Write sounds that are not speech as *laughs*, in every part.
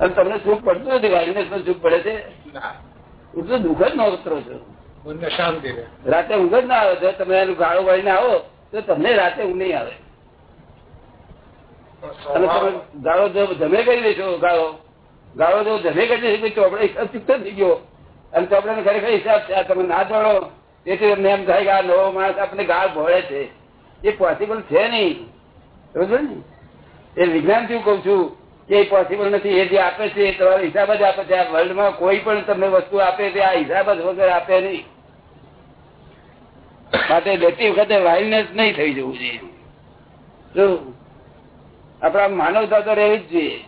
અને તમને સુખ પડતું નથી વાલીને નું સુખ પડે છે? હું તો દુઃખ જ નોતરો છું. શાંતિ રાતે ઊંઘ જ ના આવે છે તમે એનું ગાળો વાળીને આવો તો તમને રાતે ઊંઘ નહીં આવે. અને તમે ગાળો જો જમે કરી દેશો ગાળો. ગાળો જો જમે કરી દેશો તો ચોપડે હિસાબ ચૂકતો થઈ ગયો. અને ચોપડે ખરેખર હિસાબ છે તમે ના જાણો. તેથી તમને એમ થાય કે આ નવો માણસ આપણે ગાળ ભોળે છે. એ પોસિબલ છે નહીં. સમજો ને? એ વિજ્ઞાનથી કઉ છું એ પોસિબલ નથી, એ જે આપે છે, એ તમારો હિસાબ જ આપે છે. આ વર્લ્ડમાં કોઈ પણ તમને વસ્તુ આપે તે આ હિસાબ જ વગર આપે નહીં. માટે લેતી વખતે વાઇલનેસ નહીં થઈ જવું જોઈએ. શું આપડા માનવતા તો રહેવી જ જોઈએ.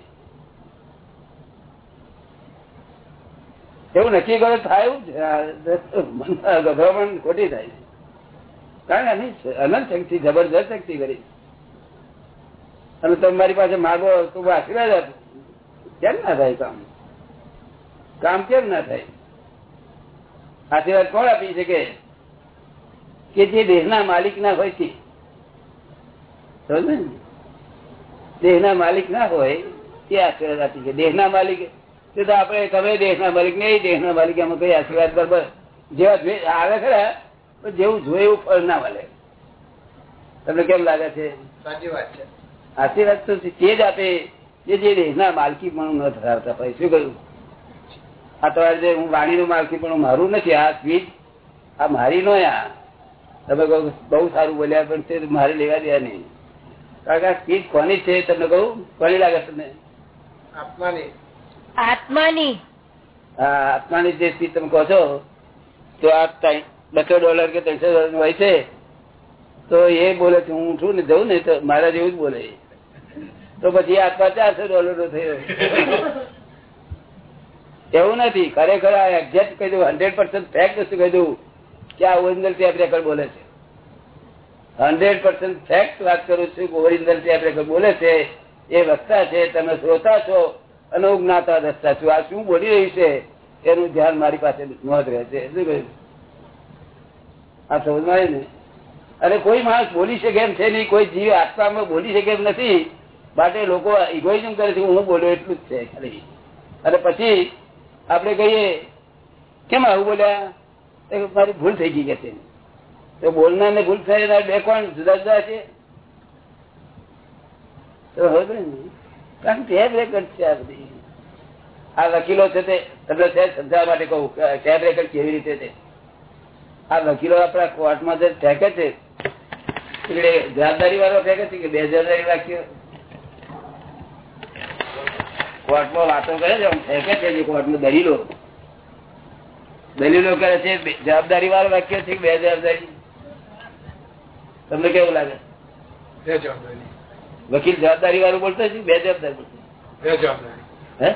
એવું નક્કી કરે થાય જ. ગભરામણ ખોટી થાય છે. કારણ અનંત શક્તિ, જબરજસ્ત શક્તિ કરી. અને તમે મારી પાસે માગો તો આશીર્વાદ આપું. કેમ ના થાય કામ? કામ કેમ ના થાય? આશીર્વાદ કોણ આપી શકે? કે જે દેહના માલિક ના હોય ને? દેહના માલિક ના હોય તે આશીર્વાદ આપી શકે. દેહના માલિક, તે તો આપણે, તમે દેશના માલિક ને દેશના માલિક એમાં કઈ આશીર્વાદ બરોબર જેવા આવે ખરા પણ જેવું જોયું ફળ ના મળે. તમને કેમ લાગે છે? સાચી વાત છે. આશીર્વાદ તો તે જ આપે જે જે દેશના માલકી પણ ન ધરાવતા હોય શું કહ્યું? આ તમારે જે હું વાણીનું માલકી પણ મારું નથી આ સ્વીચ આ મારી નો આ. તમે કહો બહુ સારું બોલ્યા પણ તે મારે લેવા દેવા નહીં. કારણ કે આ સ્પીચ કોની છે તમને કહું? કોની લાગે તમને? આત્માની. આત્માની. હા આત્માની જે સ્પીચ તમે કહો છો તો આ ત્રણ- બસો ડોલર કે ત્રણસો ડોલર હોય છે. તો એ બોલે છે, હું છું ને જઉં ને, તો મારા જેવું જ બોલે. તો પછી આત્મા ચારસો ડોલર થયો. એવું નથી. ખરેખર આ એક્ઝેક્ટ કહી હંડ્રેડ પર્સન્ટ ફેક્ટ વસ્તુ કહી કે આ ઓરિજિનલ ટેપ રેકર્ડ બોલે છે. હંડ્રેડ પર્સન્ટ ફેક્ટ વાત કરું છું કે ઓરિજિનલ ટેપ રેકર્ડ બોલે છે, એ વક્તા છે, તમે શ્રોતા છો અને હું જ્ઞાતા દસતા છું. આ શું બોલી રહ્યું છે, એનું ધ્યાન મારી પાસે નોંધ રહે છે. શું કહ્યું? આ સમજમાં ને અને કોઈ માણસ બોલી શકે એમ છે નહીં, કોઈ જીવ આત્મામાં બોલી શકે એમ નથી. માટે લોકો ઇગોઇઝમ કરે છે, હું બોલ્યો એટલું જ છે ખાલી. અને પછી આપણે કહીએ, કેમ આવું બોલ્યા? મારી ભૂલ થઈ ગઈ કે તો બોલનાર ને ભૂલ થાય બે કોણ જુદા જુદા છે? તો હવે કારણ કે ટેપ છે આ બધી. વકીલો છે તે, તમને સમજાવવા માટે કહું, ટેપ રેકર્ડ કેવી રીતે છે? આ વકીલો આપણા કોર્ટમાં જે ઠેકે છે એટલે જવાબદારી વાળો ફેંકે છે કે બે જવાબદારી વાક્ય? કોર્ટમાં વાતો કરે છે આમ ફેંકે છે જે કોર્ટમાં દલીલો. દલીલો કરે છે બે- જવાબદારી વાળો વાક્ય છે કે બે જવાબદારી? તમને કેવું લાગે? બે જવાબદારી. વકીલ જવાબદારી વાળું બોલતો છે કે બે જવાબદારી બોલતો છે? બે જવાબદારી. હે?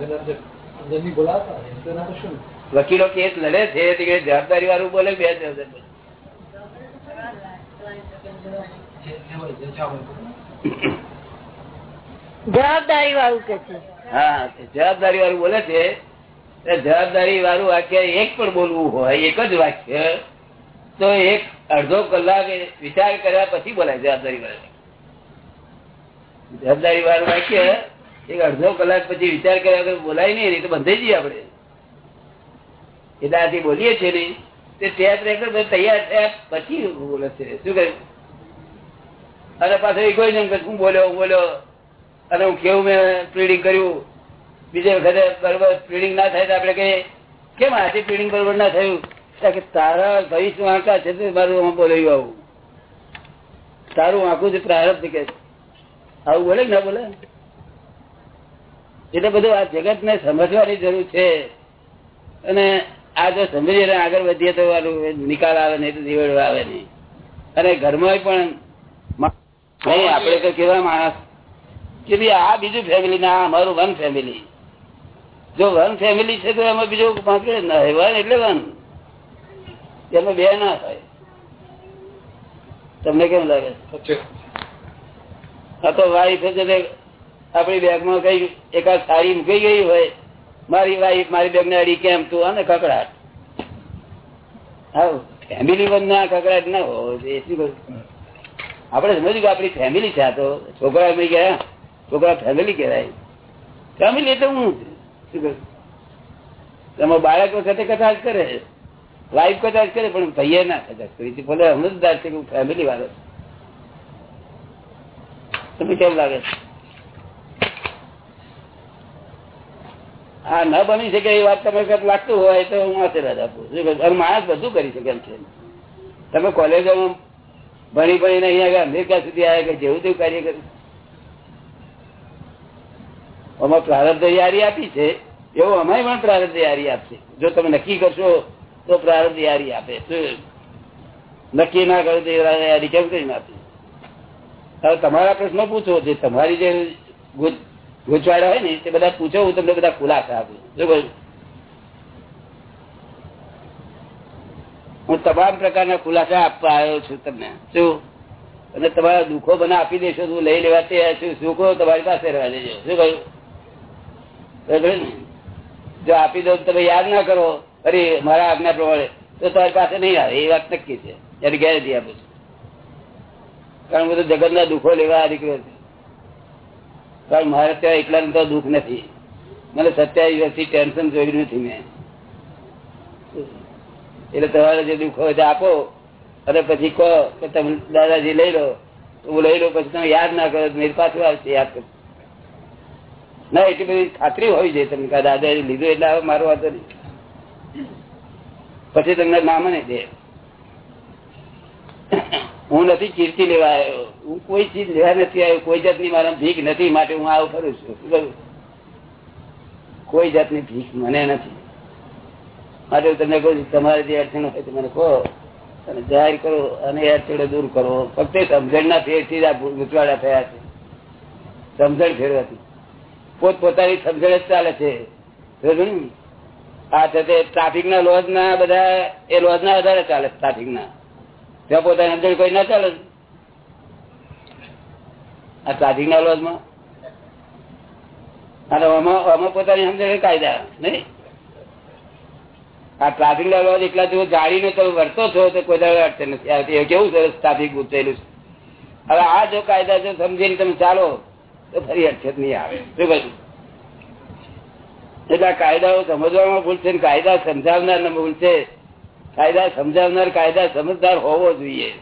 એ તો- એ પોતે ક્યાં અંદરની બોલાવતા હોય, એમ તો ના તો શું? વકીલો કેસ લડે છે તે કે જવાબદારી વાળું બોલે કે બે જવાબદારી બોલે જવાબદારી વાળું કે છે? હા તે જવાબદારી વાળું બોલે છે. તે જવાબદારી વાળું વાક્ય એક પણ બોલવું હોય એક જ વાક્ય તો એક અડધો કલાક વિચાર કર્યા પછી બોલાય જવાબદારી વાળું જવાબદારી વાળું વાક્ય એક અડધો કલાક પછી વિચાર કર્યા બોલાય નહીં નહીં તો બંધાઈ જઈએ આપણે. એટલે આથી બોલીએ છીએ ને તે ટેપ રેકોર્ડ તૈયાર થયા પછી બોલે છે. શું કહ્યું? અને પાછો ઇગોઇઝમ કે હું બોલ્યો હું બોલ્યો, અને હું કેવું મેં પ્રિડિંગ કર્યું? બીજે વખતે બરોબર પ્રિડિંગ ના થાય તો આપણે કહીએ, કેમ આથી પ્રિડિંગ બરોબર ના થયું? કે તારા ભવિષ્ય આંકા છે તે મારું બોલાયું આવું. તારું આંખું છે પ્રારબ્ધ કે. આવું બોલે ના બોલે? એટલે બધું આ જગત ને સમજવાની જરૂર છે. અને આ જો સમજીએ આગળ વધીએ તો નિકાલ આવે નહીં તો દીવડો આવે નહીં. અને ઘરમાં પણ આપડે તો કેવા માણસ કે ભાઈ આ બીજું ફેમિલી ના અમારું વન ફેમિલી જો વન ફેમિલી છે તો એમાં બીજું પાંચડે ના હોય વન એટલે વન એમાં બે ના થાય. તમને કેમ લાગે? આ તો વાઈફ છે તે બેગમાં કઈ એકાદ સારી મૂકી ગઈ હોય, મારી વાઈફ મારી બેગ ને અડી કેમ તું? અને કકડાટ. ફેમિલી બંધ ના કકડાટ ના હોવો? આપણે સમજ્યું કે આપડી ફેમિલી છે તો. છોકરા એમ ગયા છોકરા ફેમિલી કહેવાય. ફેમિલી એટલે હું? તમારા બાળક વખતે કદાચ કરે. વાઈફ કદાચ કરે, પણ ભાઈએ ના કદાચ કરી. ભલે સમજદાર છે ફેમિલી વાળો તમે કેમ લાગે? છે? આ ન બની શકે એ વાત તમે લાગતું હોય તો હું આશીર્વાદ આપું. માણસ બધું કરી શકે એમ છે. તમે કોલેજોમાં ભણી ભણીને અહીંયા અમેરિકા સુધી આવ્યા કે જેવું તેવું કાર્ય કર્યું? અમારે પ્રારબ્ધ યારી આપી છે. એવું અમારી પણ પ્રારબ્ધ યારી આપશે. જો તમે નક્કી કરશો તો પ્રારબ્ધ યારી આપે. નક્કી ના કરો તો યારી કેમ કરીને આપે? હવે તમારા પ્રશ્નો પૂછો. જે તમારી જે ગૂંચવાડા હોય ને, તે બધા પૂછો, હું તમને બધા ખુલાસા આપું શું હું તમામ પ્રકારના ખુલાસા આપવા આવ્યો છું તમને. શું? અને તમારા દુઃખો મને આપી દેશો હું લઈ લેવા તૈયાર છું. સુખો તમારી પાસે રહેવા દેજો. શું કહ્યું જો આપી દો તમે યાદ ના કરો. અરે, મારા આજ્ઞા પ્રમાણે તો તમારી પાસે નહીં આવે. એ વાત નક્કી છે. એની ગેરંટી આપું છું. કારણ બધું જગત ના દુઃખો લેવા નીકળ્યો કારણ મારે ત્યાં એકલા તો દુઃખ નથી. મને સત્યાવીસ વર્ષથી ટેન્શન જોયું નથી મેં. એટલે તમારે જે દુઃખ હોય આપો. અને પછી કહો કે તમે દાદાજી લઈ લો. હું લઈ લો પછી તમે યાદ ના કરો મેરી પાછું આવશે યાદ કરો. ના, એટલી બધી ખાતરી હોવી જોઈએ તમને દાદાજી લીધું એટલે મારો વાંધો નહીં. પછી તમને નામ નહીં દે. હું નથી કીર્તિ લેવા આવ્યો હું કોઈ ચીજ લેવા નથી આવ્યો. કોઈ જાતની મારા ભીખ નથી માટે હું આવું કરું છું. કોઈ જાતની ભીખ મને નથી. માટે તમને કહું તમારે જે અડચણ હોય તો મને કહો. અને જાહેર કરો અને અડચણો દૂર કરો. ફક્ત સમજણના ફેરથી જ આ ગૂંચવાડા થયા છે. સમજણ ફેરવાથી. પોત પોતાની સમજણ જ ચાલે છે. આ છે તે ટ્રાફિક ના લોજ ના બધા એ લોજ ના વધારે ચાલે ટ્રાફિક ના. ત્યાં પોતાની સમજણ કોઈ ના ચાલે આ ટ્રાફિક ના પોતાની સમજણ કાયદા, નહીં? આ ટ્રાફિક ના લોજ એટલા જો જાળીને તમે વર્તો છો તો કોઈ દાડે અડચણ નથી. કેવું સરસ ટ્રાફિક ગુચેલું છે. હવે આ જો કાયદા જો સમજીને તમે ચાલો, તો ફરી અડચણ નહીં આવે. શું કહ્યું? એટલે કાયદાઓ સમજવામાં ભૂલ છે કાયદા સમજાવનાર ભૂલ છે. કાયદા સમજાવનાર, કાયદા સમજદાર હોવો જોઈએ.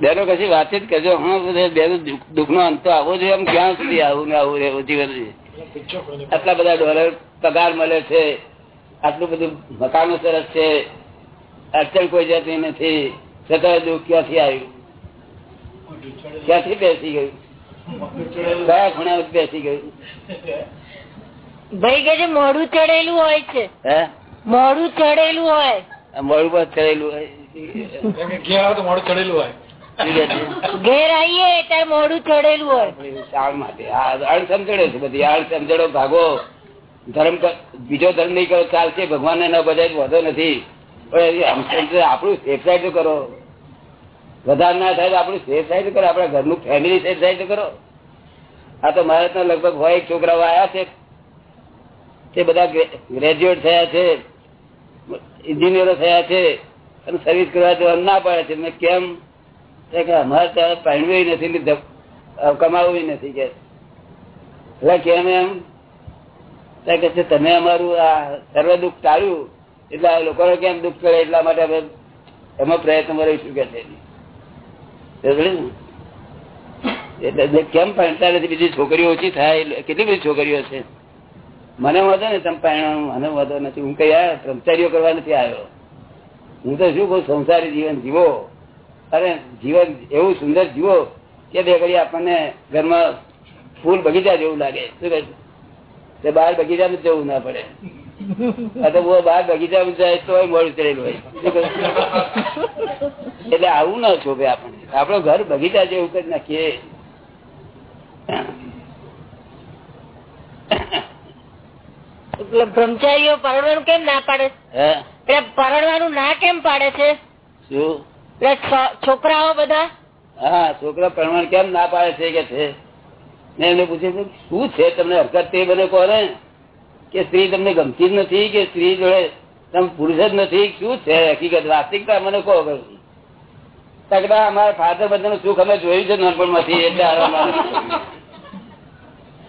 બેનો કશી વાતચીત કરજો. હા બેનો દુઃખ નો અંત આવવો જોઈએ. આમ ક્યાં સુધી આવું ને આવું રહેવું આટલા બધા ડોલર પગાર મળે છે. આટલું બધું મકાનો સરસ છે. અડચણ કોઈ જતી નથી. છતાં દુઃખ ક્યાંથી આવ્યું? ક્યાંથી બેસી ગયું? કયા ખૂણા બેસી ગયું? ભાઈ કે મોડું ચડેલું હોય છે. મોડું ચડેલું હોય. મોડું પર ચડેલું હોય. ઘેર તો મોડું ચડેલું હોય. ઠીક ઘેર આવીએ ત્યારે મોઢું ચડેલું હોય. શાળ માટે. આ અણસમજણો છે બધી અણસમજણો ભાગો. ધર્મ બીજો ધર્મ નહીં કરો ચાલશે. ભગવાનને ન બધાય વધો નથી. પણ આપણું સેફ સાઈડ કરો. વધારે ના થાય તો આપણું સેફ સાઈડ કરો. આપણા ઘરનું ફેમિલી સેફ સાઈડ કરો. આ તો મારે લગભગ હોય એક છોકરાઓ આવ્યા છે. તે બધા ગ્રેજ્યુએટ થયા છે ઇન્જિનિયરો થયા છે, અને સર્વિસ કરવા જવાનું ના પાડે છે. મેં કેમ? કે અમારે ત્યાં પહેરવું નથી, ને ધબ- કમાવું નથી કે. એટલે કેમ એમ? કે છે, તમે અમારું આ સર્વ દુઃખ ટાળ્યું, એટલે આ લોકોને કેમ દુઃખ કરે એટલા માટે અમે એમાં પ્રયત્ન કરીશું કે? એટલે કેમ ભણતા નથી? બીજી છોકરીઓ ઓછી થાય કેટલી બધી છોકરીઓ છે? મને વધો ને ચંપાયણ મને વધો નથી. હું કઈ આ બ્રહ્મચારીઓ કરવા નથી આવ્યો. હું તો શું બહુ સંસારી જીવન જીવો. અરે, જીવન એવું સુંદર જીવો કે બે ઘડી આપણને ઘરમાં ફૂલ બગીચા જેવું લાગે. શું કહે? તે બહાર બગીચામાં જવું ના પડે. બહુ બહાર બગીચામાં જાય તો મોડું ચડેલું હોય? એટલે આવું ના શોભે આપણને. આપણો ઘર બગીચા જેવું કરી નાખીએ એટલે બ્રહ્મચારીઓ પરણવાનું કેમ ના પાડે? એટલે પરણવાનું ના કેમ પાડે છે? શું? છોકરાઓ બધા? હા છોકરા પરણવાનું કેમ ના પાડે છે કે છે? મેં એમને પૂછ્યું શું છે તમને હરકત તે બને કહો ને? કે સ્ત્રી તમને ગમતી જ નથી કે સ્ત્રી જોડે તમે પુરુષ જ નથી? શું છે? હકીકત વાસ્તવિકતા મને કહો તકડા અમારા ફાધર બધાનું સુખ અમે જોયું છે નાનપણમાંથી એટલે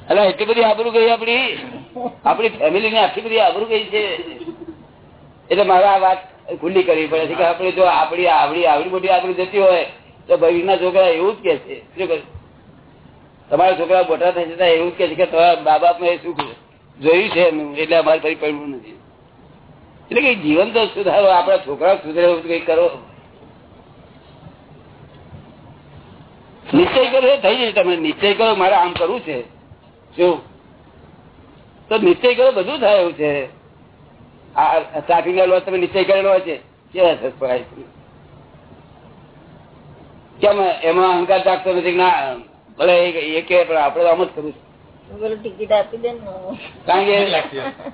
એટલે *laughs* એટલી બધી આબરું ગઈ આપણી? આપણી ફેમિલી આટલી બધી આબરું કઈ છે. એટલે મારે આ વાત ખુલ્લી કરવી પડે છે કે આપણે જો આપણી આવડી આવડી મોટી આબરું જતી હોય, તો ભવિષ્યના છોકરા એવું જ કે છે. શું કહે તમારા છોકરા મોટા થઈ જતા એવું કે છે કે તમારા મા બાપ એ શું જોયું છે એમનું એટલે અમારે ફરી પડવું નથી. એટલે કઈ જીવન તો સુધારો, આપણા છોકરા સુધરે કઈ કરો. નિશ્ચય કરો થઈ જશે તમે નિશ્ચય કરો, મારે આમ કરવું છે. શું તો નિશ્ચય કરો બધું થાય એવું છે. આ ટ્રાફિક ના તમે નિશ્ચય કરેલો હોય છે. કેવા અસર પડાય કેમ એમાં અહંકાર જાગતો નથી ના ભલે એ- કે પણ આપડે આમ જ કરવું કારણ કે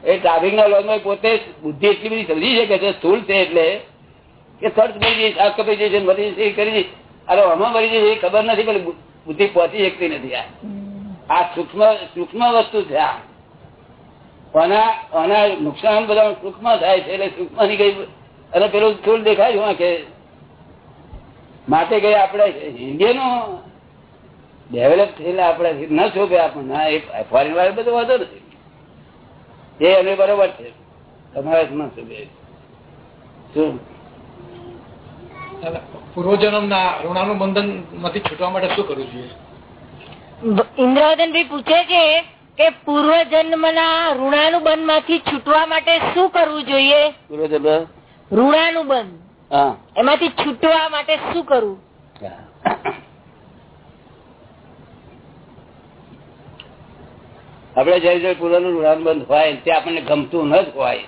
એ ટ્રાફિક ના લોનમાં પોતે બુદ્ધિ એટલી બધી સમજી શકે છે સ્થૂળ છે એટલે કે ખર્ચ મરી જઈશ આ કપાઈ મરી જશે કરી દઈશ અરે આમાં મરી જશે એ ખબર નથી બુદ્ધિ પહોંચી શકતી નથી આ. આ સૂક્ષ્મ સૂક્ષ્મ વસ્તુ છે આ. નુકસાન બધા સૂક્ષ્મ થાય છે એટલે ની કઈ અને પેલું થોડું દેખાયું કે માટે કઈ આપણે ઇન્ડિયનો ડેવલપ થયેલા આપણે ન શોભે આપણને એ ફોરેન વાળો બધો વાંધો નથી. એ અમે બરોબર છે. તમારે ન શોભે. શું? પૂર્વજન્મ ના ઋણાનું બંધનમાંથી છૂટવા માટે શું કરવું જોઈએ? ઇન્દ્રાવદન ભાઈ પૂછે છે કે પૂર્વ જન્મના ઋણાનુબંધમાંથી છૂટવા માટે શું કરવું જોઈએ? પૂરો જન્મ? ઋણાનુબંધ એમાંથી છૂટવા માટે શું કરવું? આપડે જયારે જયારે પૂર્વનું ઋણાન બંધ હોય તે આપણને ગમતું ન જ હોય.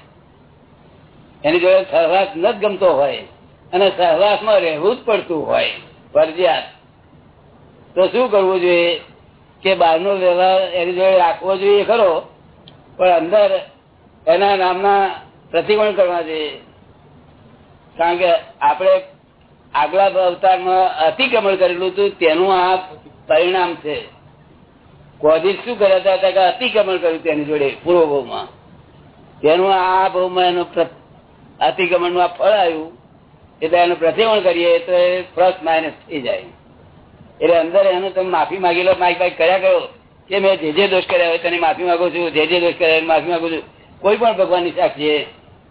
એની જોડે સહવાસ ન જ ગમતો હોય. અને સહવાસમાં રહેવું જ પડતું હોય. ફરજિયાત. તો શું કરવું જોઈએ? કે બહારનો વ્યવહાર એની જોડે રાખવો જોઈએ ખરો, પણ અંદર એના નામના પ્રતિકોણ કરવા જોઈએ. કારણ કે આપણે આગલા અવતારમાં અતિક્રમણ કરેલું હતું, તેનું આ પરિણામ છે. કોઝિસ શું કર્યા હતા કે અતિક્રમણ કર્યું તેની જોડે પૂર્વ ભાવમાં તેનું આ ભાવમાં એનું અતિક્રમણનું આ ફળ આવ્યું, એટલે એનું પ્રતિકોણ કરીએ તો એ પ્લસ માઇનસ થઈ જાય. એટલે અંદર એનું તમે માફી માગી લો માઇક બાઇક કર્યા કરો. કે મેં જે જે દોષ કર્યા હોય તને માફી માંગુ છું, જે જે દોષ કર્યા માફી માંગુ છું. કોઈ પણ ભગવાનની સાક્ષી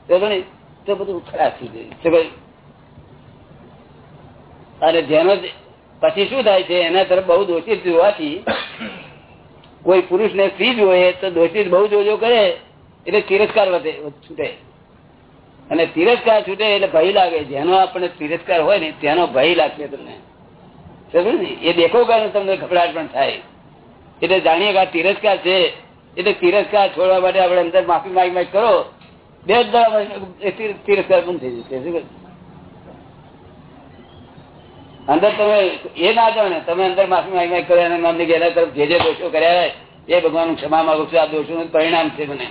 તો ને તો બધું ખરાબ થઈ જાય. અને જેનો પછી શું થાય છે, એના તરફ બહુ દોષિત જોવાથી કોઈ પુરુષ ને સ્ત્રી જોયે તો દોષિત બહુ જોજો કરે, એટલે તિરસ્કાર વધે, છૂટે. અને તિરસ્કાર છૂટે એટલે ભય લાગે. જેનો આપણે તિરસ્કાર હોય ને, તેનો ભય લાગશે તમને. ને એ દેખો કારણ તમને ગભરાટ પણ થાય. એટલે જાણીએ કે તિરસ્કાર છે. એટલે તિરસ્કાર છોડવા માટે આપણે અંદર માફી માગી માગ કરો. બે તિરસ્કાર પણ થઈ જશે. શું અંદર તમે એ ના ને તમે અંદર માફી માગી માગ કરો અને ગેલા તરફ જે જે દોષો કર્યા એ ભગવાન ક્ષમા માગું છું. આ દોષોનું પરિણામ છે મને.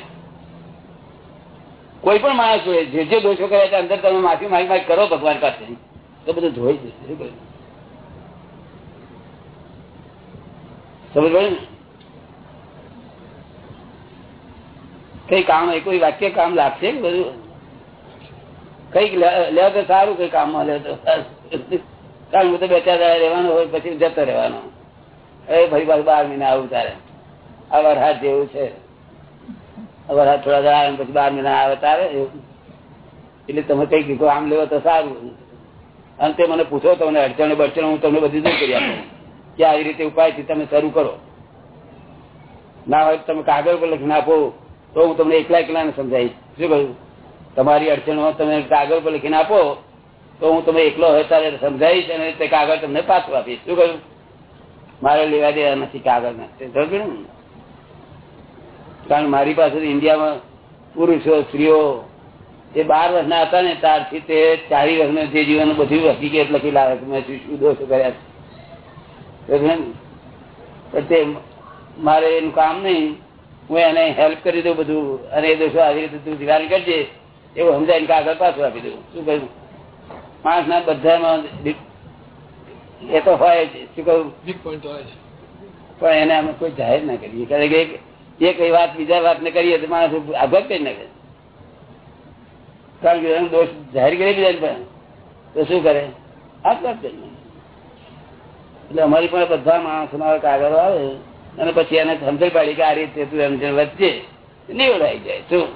કોઈ પણ માણસ હોય, જે જે દોષો કર્યા અંદર તમે માફી માગી માગ કરો ભગવાન પાસે તો બધું ધોઈ જશે શું કહ્યું? સમજ ને કઈ કામ કોઈ વાક્ય કામ લાગશે બધું? કંઈક લે- તો સારું કઈ કામમાં લે તો કારણ હું તો બે, ચાર રહેવાનો હોય, પછી જતો રહેવાનો. એ ભાઈ બાર બાર મહિના આવું તારે. આ વરસાદ જેવું છે. વરસાદ થોડા દાડા આવે પછી બાર મહિના આવે તારે. એટલે તમે કઈ કીધું, આમ લેવો તો સારું. અને તે મને પૂછો, તમને અડચણ, બડચણ હું તમને બધી દૂર કરી આપું. કે આવી રીતે ઉપાયથી તમે શરૂ કરો. ના હોય તમે કાગળ પર લખી નાખો તો હું તમને એકલા એકલા ને સમજાવીશ. શું કહ્યું? તમારી અડચણો તમે કાગળ પર લખીને આપો, તો હું તમે એકલો હોય ત્યારે સમજાવીશ અને તે કાગળ તમને પાછું આપીશ. શું કહ્યું? મારે લેવા દેવા નથી કાગળ ને કારણ મારી પાસે ઇન્ડિયામાં પુરુષો, સ્ત્રીઓ એ બાર વર્ષના હતા ને, ત્યારથી તે ચારી વર્ષના જે જીવન બધું હકીકત લખી લાવે મેં શું દોષો કર્યા છે? મારે એનું કામ નહીં. હું એને હેલ્પ કરી દઉં બધું. અને એ દોષો આવી રીતે તું ધ્યાન કરજે એવું સમજાઈને કાગળ પાછું આપી દઉં. શું કહ્યું? માણસ ના બધામાં એ તો હોય જ. શું કહ્યું? પણ એને અમે કોઈ જાહેર ના કરીએ. કારણ કે એક- કઈ વાત બીજા વાત ને કરીએ તો માણસ આઘાત કરી નાખે. કારણ કે એનો દોષ જાહેર કરી દીધા પણ. તો શું કરે? કરી નાખે. એટલે અમારી પણ બધા માણસો ના કાગળો આવે, અને પછી એને સમજણ પાડી કે આ રીતે તું એમ જેમ વચ્ચે નીવડાઈ જાય, શું?